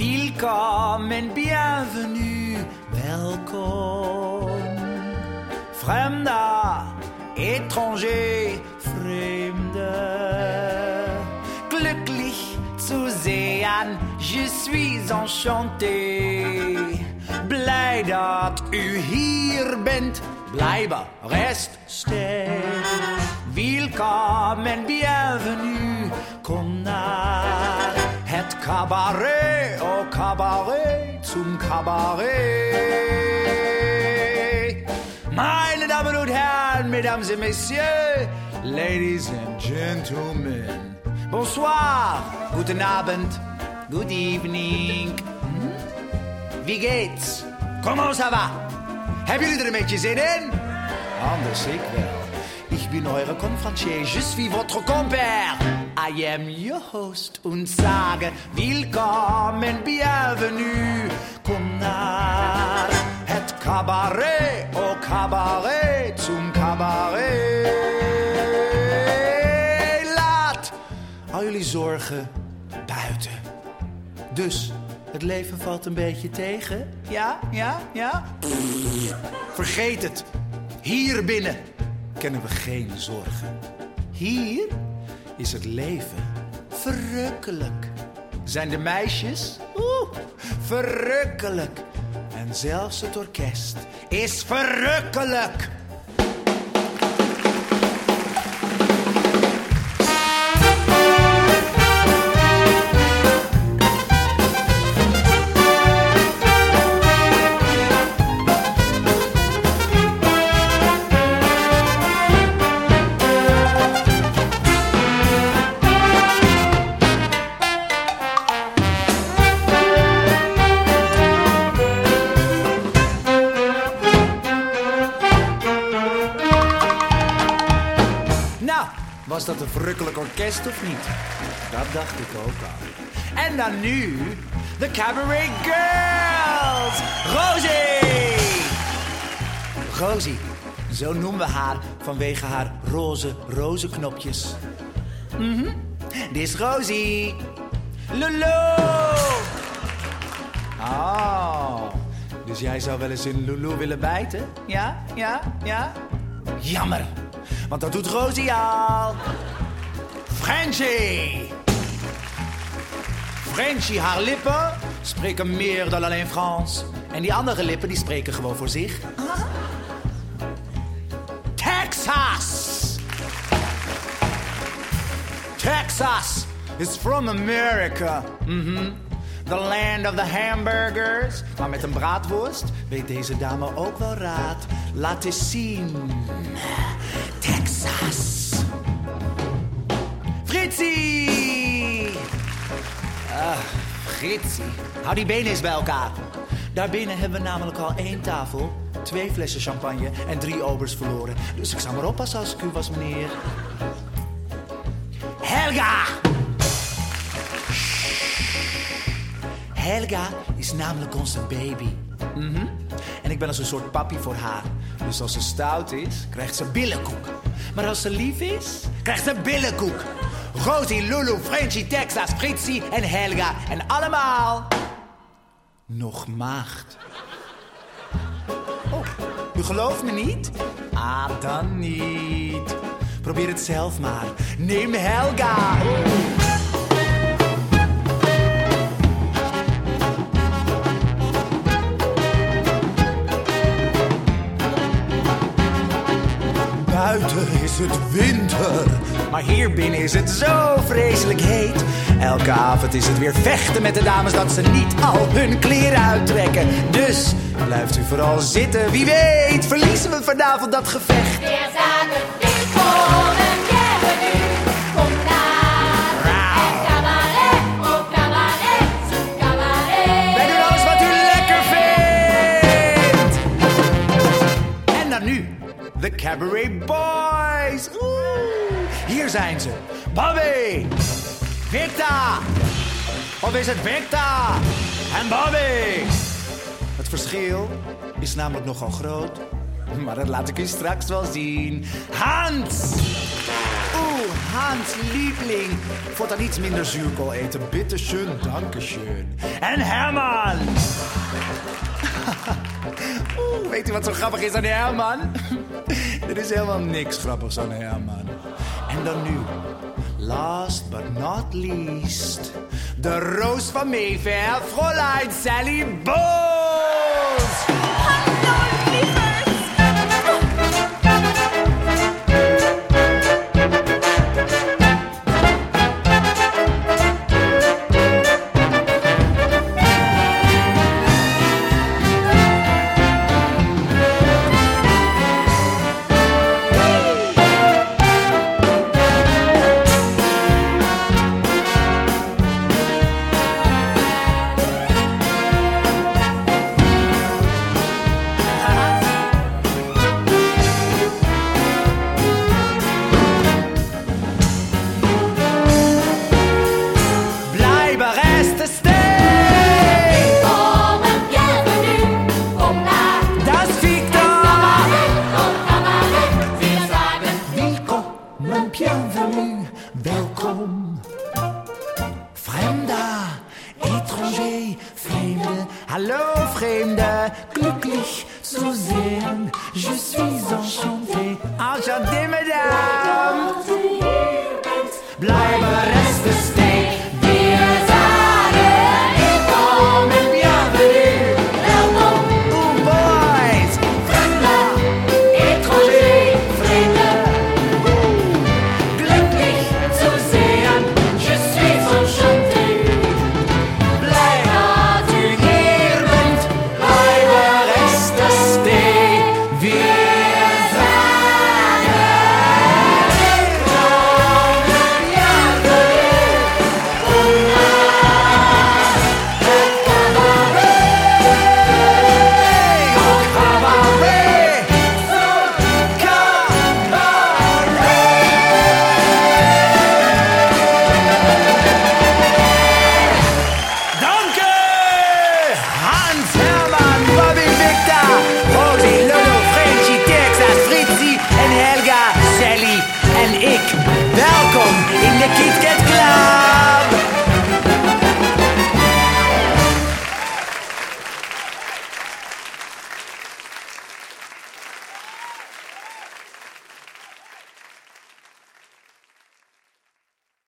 Willkommen, bienvenue, welkom. Fremder, étranger, Fremde. Glücklich zu sehen, je suis enchanté. Blij dat u hier bent, blijven, rest stil. Willkommen, bienvenue, kom naar het cabaret, oh cabaret, zum cabaret. Meine Damen und Herren, Mesdames et Messieurs, Ladies and Gentlemen, bonsoir, guten Abend, good evening. Hm? Wie geht's? Comment ça va? Hebben jullie er een beetje zin in? Anders ik wel. Ich bin eure Konferencier, je suis votre compère. I am your host und sage willkommen, bienvenue. Kom naar het cabaret, oh cabaret, zum cabaret. Laat al jullie zorgen buiten. Dus, het leven valt een beetje tegen? Ja, ja, ja? Vergeet het. Hier binnen kennen we geen zorgen. Hier is het leven verrukkelijk. Zijn de meisjes? Oeh, verrukkelijk. En zelfs het orkest is verrukkelijk. Was dat een verrukkelijk orkest of niet? Dat dacht ik ook al. En dan nu, de Cabaret Girls! Rosie! Rosie, zo noemen we haar vanwege haar roze rozenknopjes. Mhm. Dit is Rosie. Lulu! Oh, dus jij zou wel eens in Lulu willen bijten? Ja, ja, ja? Jammer, want dat doet Rosie al. Frenchie! Frenchie, haar lippen spreken meer dan alleen Frans. En die andere lippen, die spreken gewoon voor zich. Texas! Texas is from America. Mhm. The land of the hamburgers. Maar met een braadworst weet deze dame ook wel raad. Laat eens zien. Texas. Fritsie! Ah, Fritsie. Hou die benen eens bij elkaar. Daarbinnen hebben we namelijk al één tafel, twee flessen champagne en drie obers verloren. Dus ik zou maar oppassen als ik u was, meneer. Helga! Helga is namelijk onze baby. Mhm. En ik ben als een soort papi voor haar. Dus als ze stout is, krijgt ze billenkoek. Maar als ze lief is, krijgt ze billenkoek. Rosie, Lulu, Frenchie, Texas, Fritzie en Helga. En allemaal nog maagd. Oh, u gelooft me niet? Ah, dan niet. Probeer het zelf maar. Neem Helga. Buiten is het winter, maar hier binnen is het zo vreselijk heet. Elke avond is het weer vechten met de dames dat ze niet al hun kleren uittrekken. Dus blijft u vooral zitten, wie weet verliezen we vanavond dat gevecht. Oeh, hier zijn ze. Bobby, Victa. Of is het Victa en Bobby? Het verschil is namelijk nogal groot. Maar dat laat ik u straks wel zien. Hans! Oeh, Hans liebling. Voortaan iets minder zuurkool eten. Bitteschön, dankeschön. En Herman. Oeh, weet u wat zo grappig is aan Herman? Er is helemaal niks grappigs aan Herman. En dan nu, last but not least... de roos van Mayfair, Fräulein Sally Bowles. Hey, welcome. Fremder, étranger, Fremde, hallo Fremde, glücklich zu sehen, je suis enchanté, enchanté, madame. Bleibe